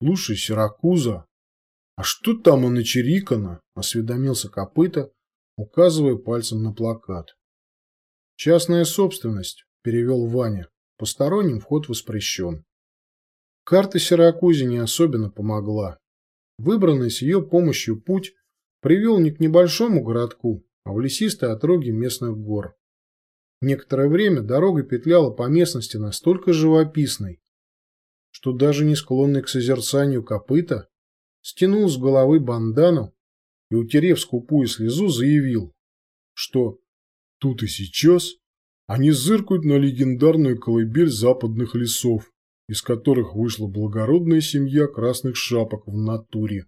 Слушай, Сиракуза, а что там у Начерикана? Осведомился копыта, указывая пальцем на плакат. Частная собственность, перевел Ваня. Посторонним вход воспрещен. Карта Сиракузе не особенно помогла. Выбранный с ее помощью путь привел не к небольшому городку, а в лесистой отроге местных гор. Некоторое время дорога петляла по местности настолько живописной, что даже не склонный к созерцанию копыта стянул с головы бандану и, утерев скупую слезу, заявил, что тут и сейчас они зыркают на легендарную колыбель западных лесов, из которых вышла благородная семья красных шапок в натуре.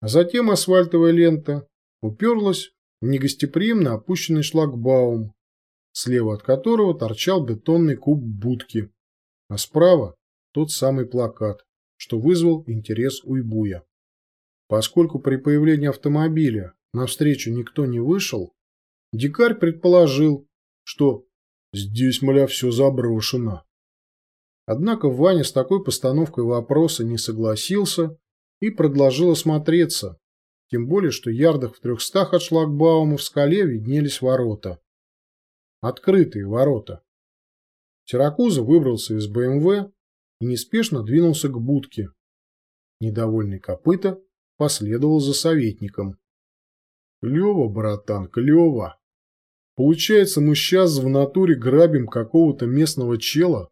А затем асфальтовая лента уперлась в негостеприимно опущенный шлагбаум, слева от которого торчал бетонный куб будки, а справа тот самый плакат, что вызвал интерес Уйбуя. Поскольку при появлении автомобиля навстречу никто не вышел, дикарь предположил, что здесь, мля, все заброшено. Однако Ваня с такой постановкой вопроса не согласился и предложил осмотреться, тем более, что ярдах в трехстах от шлагбаума в скале виднелись ворота. Открытые ворота. Сиракуза выбрался из БМВ и неспешно двинулся к будке. Недовольный копыта последовал за советником. «Клево, братан, клево! Получается, мы сейчас в натуре грабим какого-то местного чела,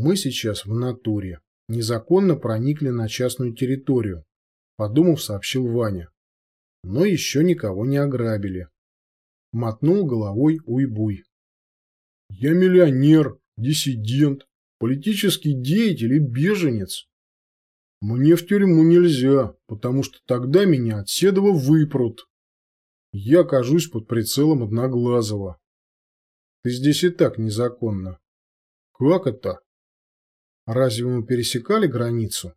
мы сейчас в натуре. Незаконно проникли на частную территорию, подумав, сообщил Ваня. Но еще никого не ограбили. Мотнул головой Уйбуй. Я миллионер, диссидент, политический деятель и беженец. Мне в тюрьму нельзя, потому что тогда меня от Седова выпрут. Я окажусь под прицелом Одноглазого. Ты здесь и так незаконно. Как это? Разве мы пересекали границу?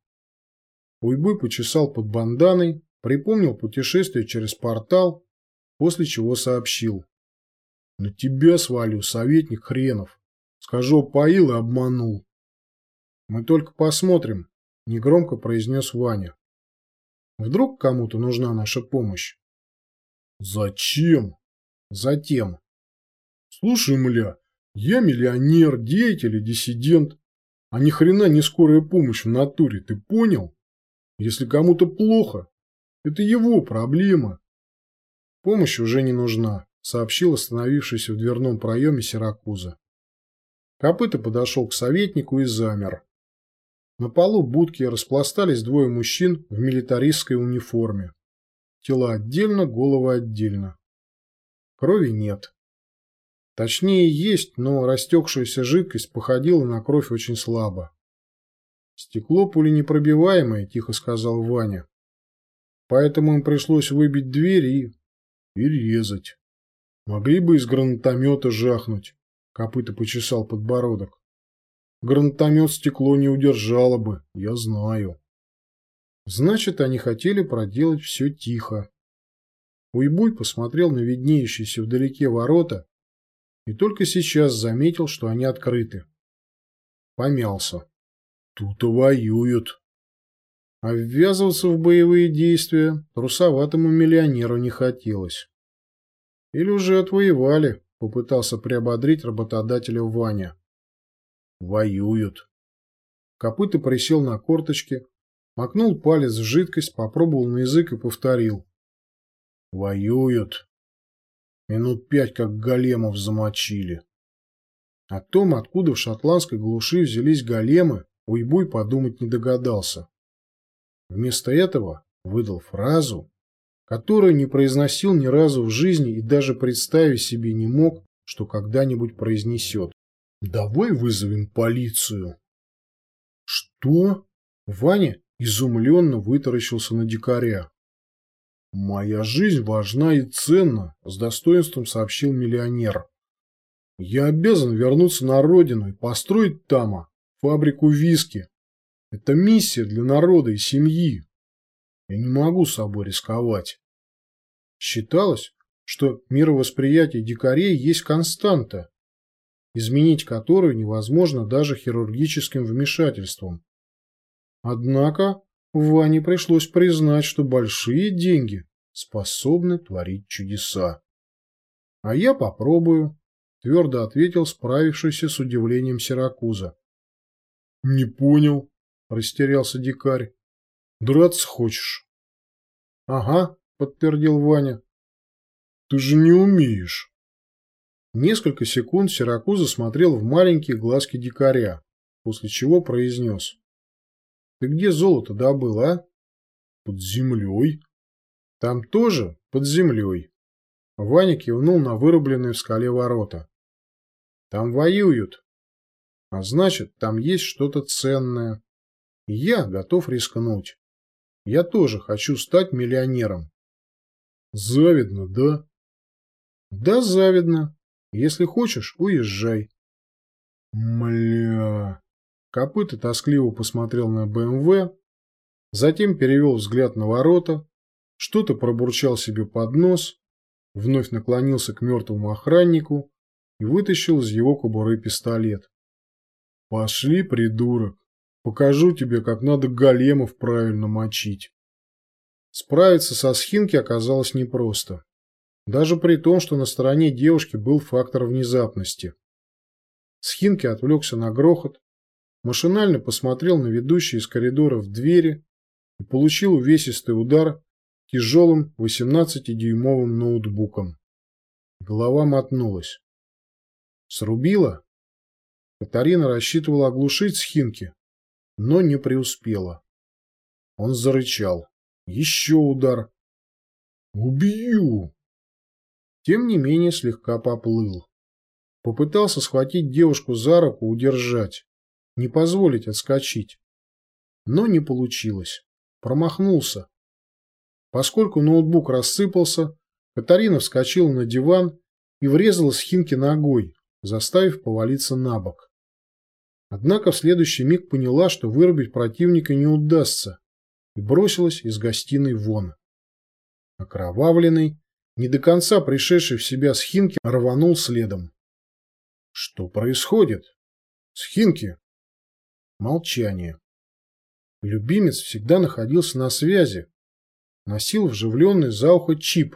Уйбуй почесал под банданой, припомнил путешествие через портал, после чего сообщил. На тебя свалю, советник хренов. Скажу, поил и обманул. Мы только посмотрим, негромко произнес Ваня. Вдруг кому-то нужна наша помощь? Зачем? Затем. Слушай, мля, я миллионер, деятель и диссидент. А ни хрена не скорая помощь в натуре, ты понял? Если кому-то плохо, это его проблема. Помощь уже не нужна, сообщил остановившийся в дверном проеме Сиракуза. Копыта подошел к советнику и замер. На полу будки распластались двое мужчин в милитаристской униформе. Тела отдельно, головы отдельно. Крови нет. Точнее, есть, но растекшаяся жидкость походила на кровь очень слабо. «Стекло пуленепробиваемое», — тихо сказал Ваня. «Поэтому им пришлось выбить дверь и... и резать. Могли бы из гранатомета жахнуть», — копыта почесал подбородок. «Гранатомет стекло не удержало бы, я знаю». Значит, они хотели проделать все тихо. Уйбуй посмотрел на виднеющиеся вдалеке ворота и только сейчас заметил, что они открыты. Помялся. Тут воюют. А ввязываться в боевые действия трусоватому миллионеру не хотелось. Или уже отвоевали, попытался приободрить работодателя Ваня. Воюют. Копыта присел на корточки, макнул палец в жидкость, попробовал на язык и повторил. Воюют. Минут пять как големов замочили. О том, откуда в шотландской глуши взялись големы, Уйбуй подумать не догадался. Вместо этого выдал фразу, которую не произносил ни разу в жизни и даже представить себе не мог, что когда-нибудь произнесет. «Давай вызовем полицию». «Что?» Ваня изумленно вытаращился на дикаря. «Моя жизнь важна и ценна», – с достоинством сообщил миллионер. «Я обязан вернуться на родину и построить там фабрику виски. Это миссия для народа и семьи. Я не могу собой рисковать». Считалось, что мировосприятие дикарей есть константа, изменить которую невозможно даже хирургическим вмешательством. Однако Ване пришлось признать, что большие деньги способны творить чудеса. А я попробую, твердо ответил справившийся с удивлением Сиракуза. Не понял, растерялся дикарь. Драться хочешь? Ага, подтвердил Ваня. Ты же не умеешь. Несколько секунд Сиракуза смотрел в маленькие глазки дикаря, после чего произнес. Ты где золото добыл, а? Под землей. Там тоже под землей. Ваня кивнул на вырубленные в скале ворота. Там воюют. А значит, там есть что-то ценное. Я готов рискнуть. Я тоже хочу стать миллионером. Завидно, да? Да, завидно. Если хочешь, уезжай. Мля... Копыта тоскливо посмотрел на БМВ, затем перевел взгляд на ворота, что-то пробурчал себе под нос, вновь наклонился к мертвому охраннику и вытащил из его кобуры пистолет. «Пошли, придурок, покажу тебе, как надо големов правильно мочить». Справиться со схинки оказалось непросто. Даже при том, что на стороне девушки был фактор внезапности. Схинки отвлекся на грохот, машинально посмотрел на ведущие из коридора в двери и получил увесистый удар тяжелым 18-дюймовым ноутбуком. Голова мотнулась. Срубила? Катарина рассчитывала оглушить Схинки, но не преуспела. Он зарычал. Еще удар. «Убью!» Тем не менее слегка поплыл. Попытался схватить девушку за руку, удержать не позволить отскочить. Но не получилось. Промахнулся. Поскольку ноутбук рассыпался, Катарина вскочила на диван и врезалась Хинке ногой, заставив повалиться на бок. Однако в следующий миг поняла, что вырубить противника не удастся, и бросилась из гостиной вон. Окровавленный, не до конца пришедший в себя Схинки рванул следом. Что происходит? Схинки, Молчание. Любимец всегда находился на связи, носил вживленный за ухо чип,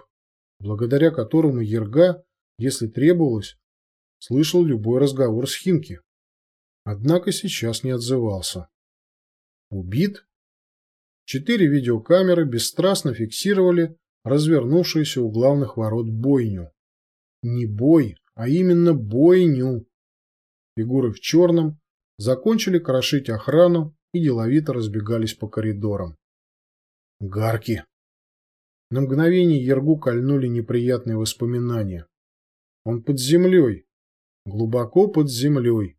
благодаря которому Ерга, если требовалось, слышал любой разговор с Хинки. Однако сейчас не отзывался. Убит? Четыре видеокамеры бесстрастно фиксировали развернувшуюся у главных ворот бойню. Не бой, а именно бойню. Фигуры в черном закончили крошить охрану и деловито разбегались по коридорам. Гарки. На мгновение Ергу кольнули неприятные воспоминания. Он под землей, глубоко под землей,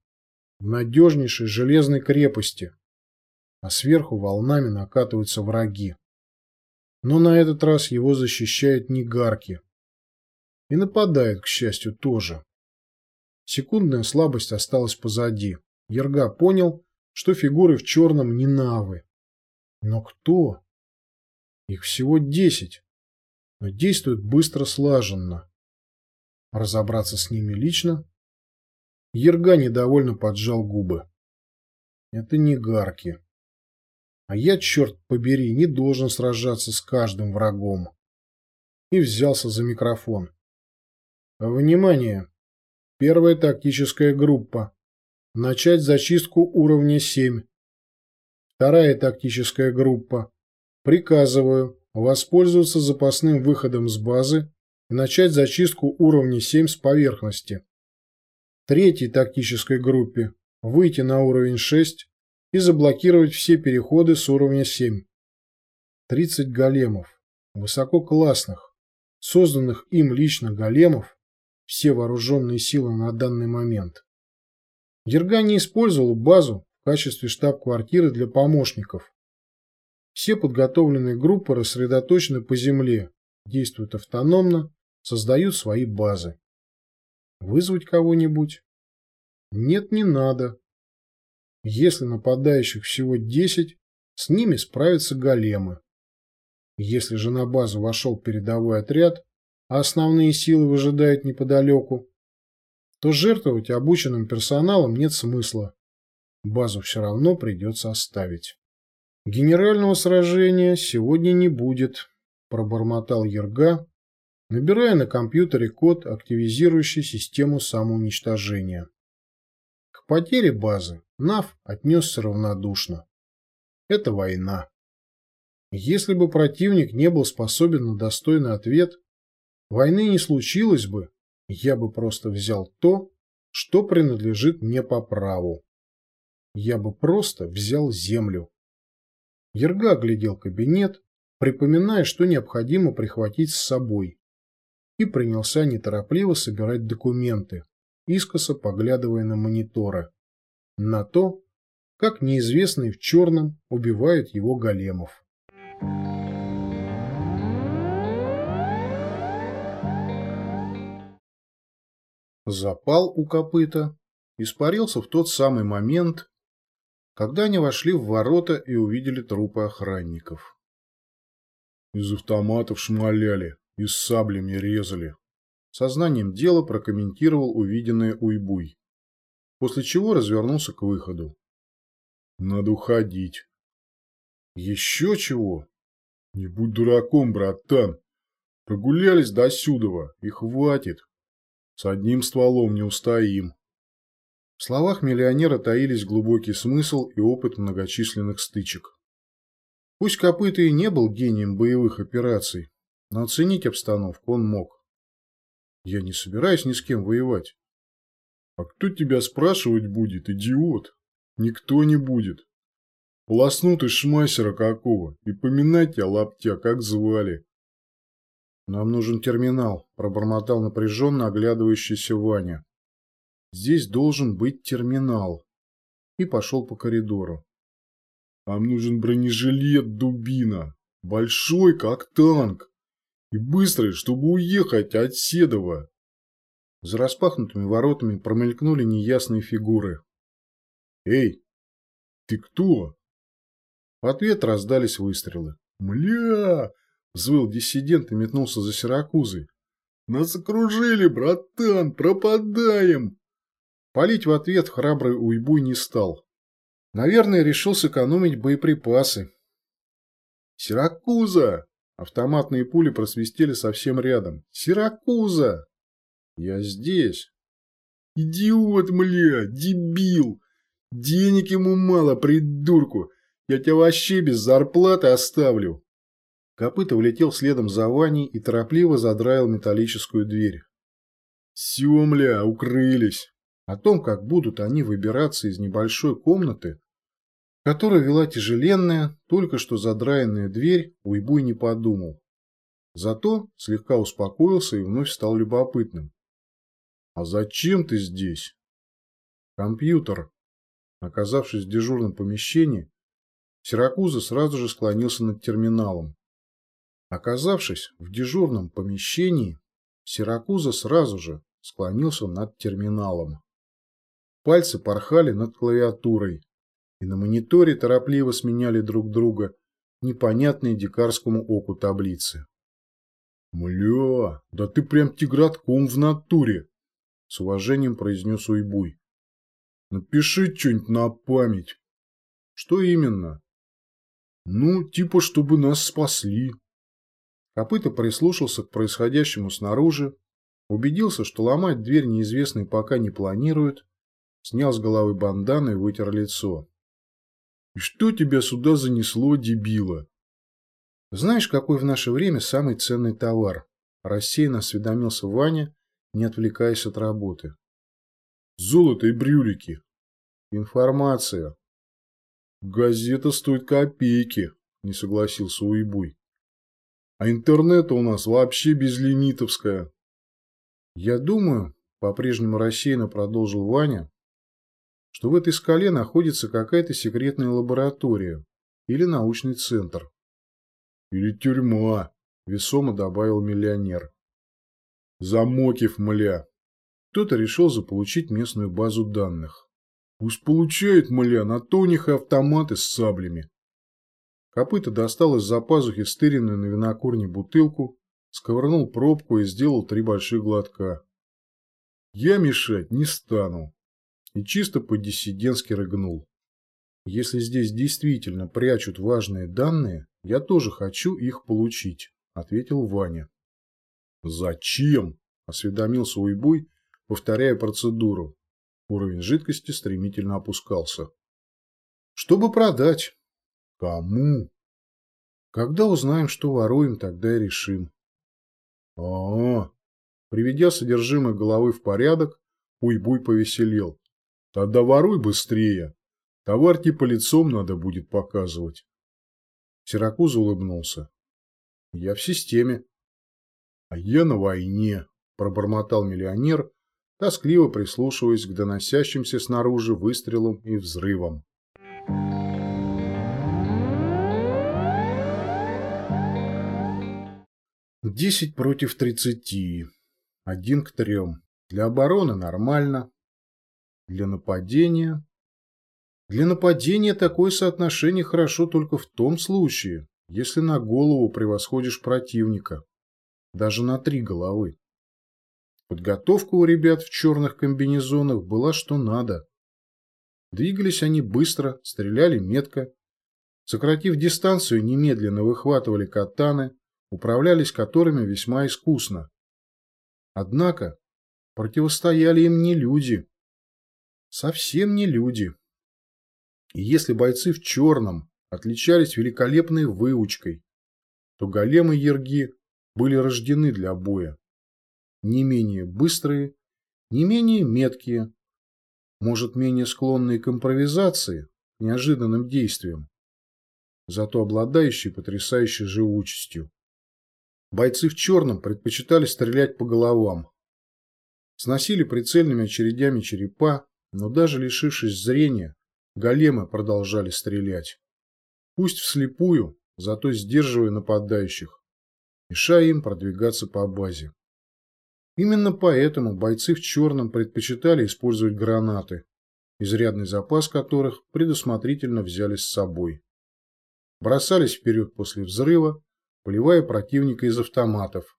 в надежнейшей железной крепости, а сверху волнами накатываются враги. Но на этот раз его защищают не гарки. И нападают, к счастью, тоже. Секундная слабость осталась позади. Ерга понял, что фигуры в черном не навы. Но кто? Их всего десять, но действуют быстро слаженно. Разобраться с ними лично? Ерга недовольно поджал губы. Это не гарки. А я, черт побери, не должен сражаться с каждым врагом. И взялся за микрофон. Внимание! Первая тактическая группа. Начать зачистку уровня 7. Вторая тактическая группа. Приказываю воспользоваться запасным выходом с базы и начать зачистку уровня 7 с поверхности. Третьей тактической группе выйти на уровень 6 и заблокировать все переходы с уровня 7. 30 големов, высококлассных, созданных им лично големов, все вооруженные силы на данный момент. Ерга не использовал базу в качестве штаб-квартиры для помощников. Все подготовленные группы рассредоточены по земле, действуют автономно, создают свои базы. Вызвать кого-нибудь? Нет, не надо. Если нападающих всего 10, с ними справятся големы. Если же на базу вошел передовой отряд, а основные силы выжидают неподалеку, то жертвовать обученным персоналом нет смысла. Базу все равно придется оставить. Генерального сражения сегодня не будет, пробормотал Ерга, набирая на компьютере код, активизирующий систему самоуничтожения. Потере базы НАВ отнесся равнодушно. Это война. Если бы противник не был способен на достойный ответ, войны не случилось бы, я бы просто взял то, что принадлежит мне по праву. Я бы просто взял землю. Ерга оглядел кабинет, припоминая, что необходимо прихватить с собой, и принялся неторопливо собирать документы, искоса поглядывая на мониторы, на то, как неизвестные в черном убивают его големов. Запал у копыта испарился в тот самый момент, когда они вошли в ворота и увидели трупы охранников. Из автоматов шмаляли, из саблями резали. Сознанием дела прокомментировал увиденное Уйбуй, после чего развернулся к выходу. Надо уходить. Еще чего? Не будь дураком, братан. Прогулялись до сюдова, и хватит. С одним стволом не устоим. В словах миллионера таились глубокий смысл и опыт многочисленных стычек. Пусть Копыта и не был гением боевых операций, но оценить обстановку он мог. Я не собираюсь ни с кем воевать. А кто тебя спрашивать будет, идиот? Никто не будет. Полосну ты шмайсера какого и поминать тебя лаптя, как звали. «Нам нужен терминал», – пробормотал напряженно оглядывающийся Ваня. «Здесь должен быть терминал». И пошел по коридору. «Нам нужен бронежилет, дубина. Большой, как танк. И быстрый, чтобы уехать от Седова». За распахнутыми воротами промелькнули неясные фигуры. «Эй, ты кто?» В ответ раздались выстрелы. «Мля!» Взвыл диссидент и метнулся за Сиракузой. «Нас окружили, братан! Пропадаем!» Полить в ответ храбрый уйбуй не стал. Наверное, решил сэкономить боеприпасы. «Сиракуза!» Автоматные пули просвистели совсем рядом. «Сиракуза!» «Я здесь!» «Идиот, мля! Дебил! Денег ему мало, придурку! Я тебя вообще без зарплаты оставлю!» Копыта улетел следом за Ваней и торопливо задраил металлическую дверь. «Семля, укрылись!» О том, как будут они выбираться из небольшой комнаты, которая вела тяжеленная, только что задраенная дверь, Уйбуй не подумал. Зато слегка успокоился и вновь стал любопытным. «А зачем ты здесь?» «Компьютер». Оказавшись в дежурном помещении, Сиракуза сразу же склонился над терминалом. Оказавшись в дежурном помещении, Сиракуза сразу же склонился над терминалом. Пальцы порхали над клавиатурой, и на мониторе торопливо сменяли друг друга непонятные дикарскому оку таблицы. «Мля, да ты прям тигратком в натуре!» — с уважением произнес Уйбуй. «Напиши что-нибудь на память». «Что именно?» «Ну, типа, чтобы нас спасли», Копыта прислушался к происходящему снаружи, убедился, что ломать дверь неизвестный пока не планирует, снял с головы бандану и вытер лицо. «И что тебя сюда занесло, дебила?» «Знаешь, какой в наше время самый ценный товар?» Рассеянно осведомился Ваня, не отвлекаясь от работы. «Золото и брюлики». «Информация». «Газета стоит копейки», – не согласился Уйбуй. А интернета у нас вообще безлимитовская. Я думаю, по-прежнему рассеянно продолжил Ваня, что в этой скале находится какая-то секретная лаборатория или научный центр. Или тюрьма, весомо добавил миллионер. Замокив, мля. Кто-то решил заполучить местную базу данных. Пусть получает, мля, на то у них автоматы с саблями. Копыта достал из-за пазухи стыренную на винокурне бутылку, сковырнул пробку и сделал три больших глотка. Я мешать не стану. И чисто по-диссидентски рыгнул. Если здесь действительно прячут важные данные, я тоже хочу их получить, ответил Ваня. Зачем? Осведомился Уйбуй, повторяя процедуру. Уровень жидкости стремительно опускался. Чтобы продать. Кому? Когда узнаем, что воруем, тогда и решим. А, -а, -а. Приведя содержимое головы в порядок, Уйбуй повеселел. Тогда воруй быстрее. Товар типа лицом надо будет показывать. Сиракуз улыбнулся. Я в системе. А я на войне, пробормотал миллионер, тоскливо прислушиваясь к доносящимся снаружи выстрелам и взрывам. Десять против тридцати. Один к трем. Для обороны нормально. Для нападения... Для нападения такое соотношение хорошо только в том случае, если на голову превосходишь противника. Даже на три головы. Подготовка у ребят в черных комбинезонах была что надо. Двигались они быстро, стреляли метко. Сократив дистанцию, немедленно выхватывали катаны, управлялись которыми весьма искусно. Однако противостояли им не люди. Совсем не люди. И если бойцы в черном отличались великолепной выучкой, то големы Ерги были рождены для боя. Не менее быстрые, не менее меткие, может, менее склонные к импровизации, неожиданным действиям, зато обладающие потрясающей живучестью. Бойцы в черном предпочитали стрелять по головам. Сносили прицельными очередями черепа, но даже лишившись зрения, големы продолжали стрелять. Пусть вслепую, зато сдерживая нападающих, мешая им продвигаться по базе. Именно поэтому бойцы в черном предпочитали использовать гранаты, изрядный запас которых предусмотрительно взяли с собой. Бросались вперед после взрыва, поливая противника из автоматов,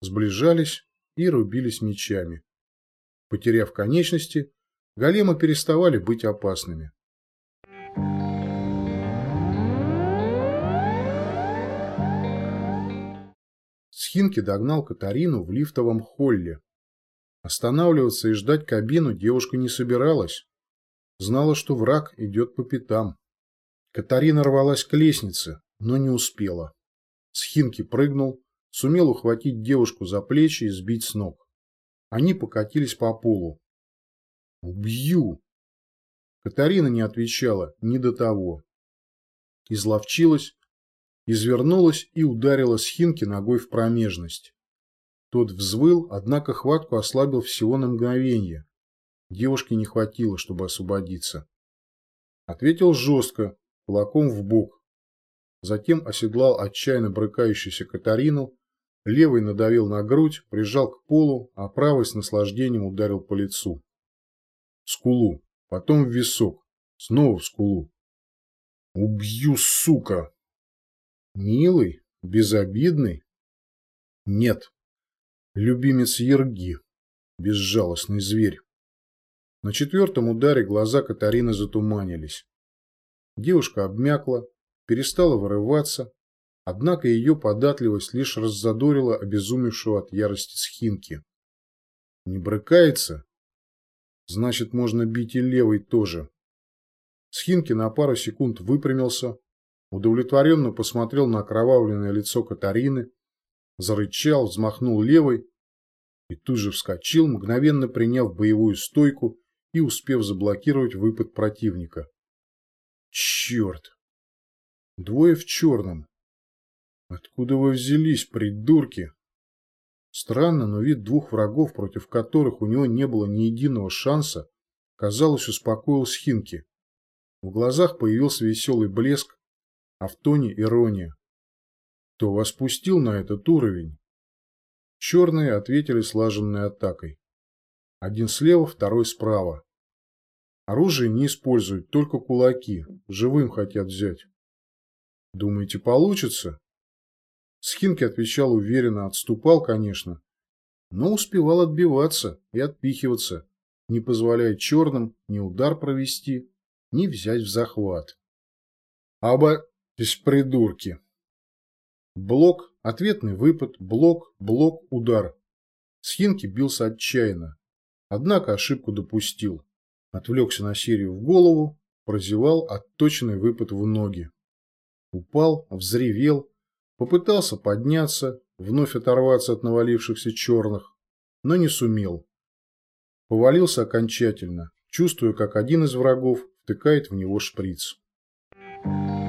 сближались и рубились мечами. Потеряв конечности, големы переставали быть опасными. Схинки догнал Катарину в лифтовом холле. Останавливаться и ждать кабину девушка не собиралась. Знала, что враг идет по пятам. Катарина рвалась к лестнице, но не успела. Схинки прыгнул, сумел ухватить девушку за плечи и сбить с ног. Они покатились по полу. «Убью!» Катарина не отвечала ни до того. Изловчилась, извернулась и ударила Схинки ногой в промежность. Тот взвыл, однако хватку ослабил всего на мгновение. Девушке не хватило, чтобы освободиться. Ответил жестко, кулаком в бок. Затем оседлал отчаянно брыкающуюся Катарину, левый надавил на грудь, прижал к полу, а правый с наслаждением ударил по лицу. Скулу, потом в висок, снова в скулу. «Убью, сука!» Милый? Безобидный? Нет. Любимец Ерги. Безжалостный зверь. На четвертом ударе глаза Катарины затуманились. Девушка обмякла, перестала вырываться, однако ее податливость лишь раззадорила обезумевшего от ярости схинки. Не брыкается? Значит, можно бить и левой тоже. Схинки на пару секунд выпрямился, удовлетворенно посмотрел на окровавленное лицо Катарины, зарычал, взмахнул левой и тут же вскочил, мгновенно приняв боевую стойку и успев заблокировать выпад противника. Черт! Двое в черном. Откуда вы взялись, придурки? Странно, но вид двух врагов, против которых у него не было ни единого шанса, казалось, успокоил Схинки. В глазах появился веселый блеск, а в тоне ирония. Кто вас пустил на этот уровень? Черные ответили слаженной атакой. Один слева, второй справа. Оружие не используют, только кулаки. Живым хотят взять. Думаете, получится? Схинки отвечал уверенно, отступал, конечно, но успевал отбиваться и отпихиваться, не позволяя черным ни удар провести, ни взять в захват. Оба из придурки. Блок, ответный выпад, блок, блок, удар. Схинки бился отчаянно. Однако ошибку допустил. Отвлекся на серию в голову, прозевал отточенный выпад в ноги. Упал, взревел, попытался подняться, вновь оторваться от навалившихся черных, но не сумел. Повалился окончательно, чувствуя, как один из врагов втыкает в него шприц. Thank you.